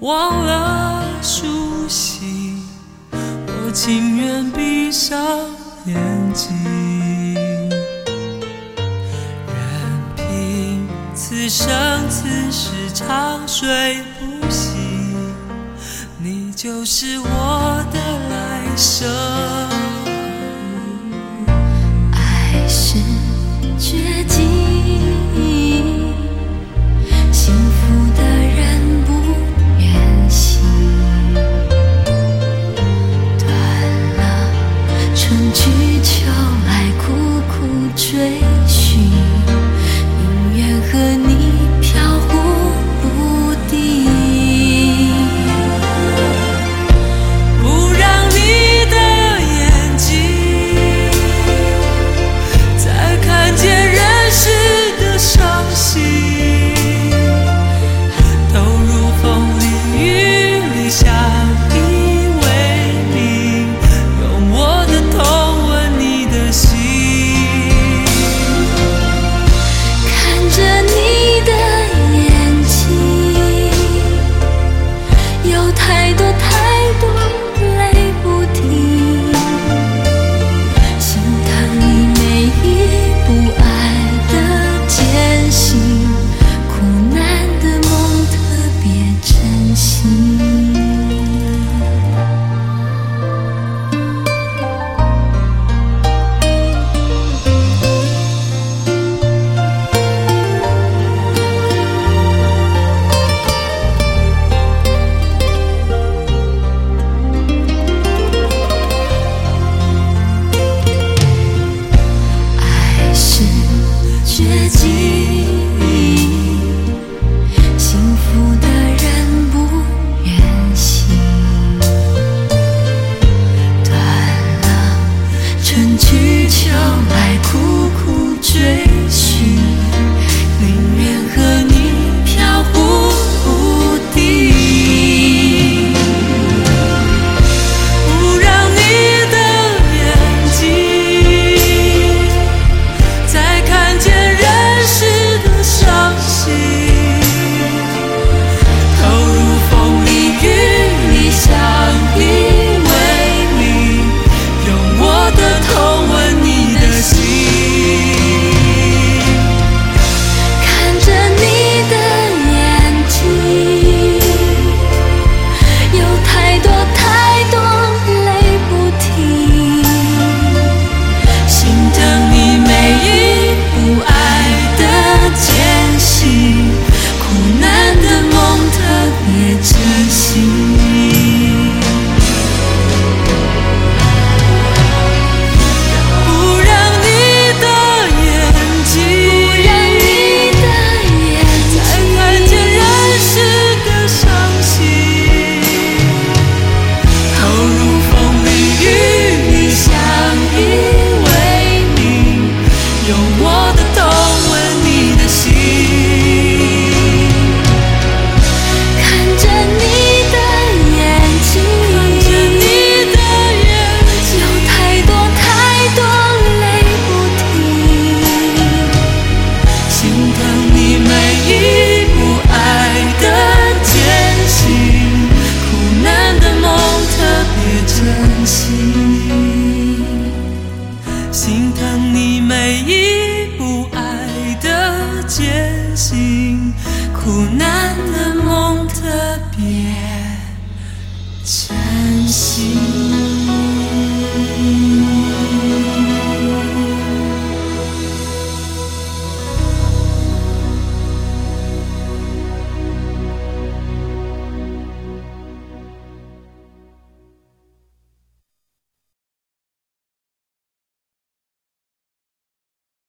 忘了苏醒，我情愿闭上眼睛，任凭此生此世长睡不醒。你就是我。苦难的梦特别真心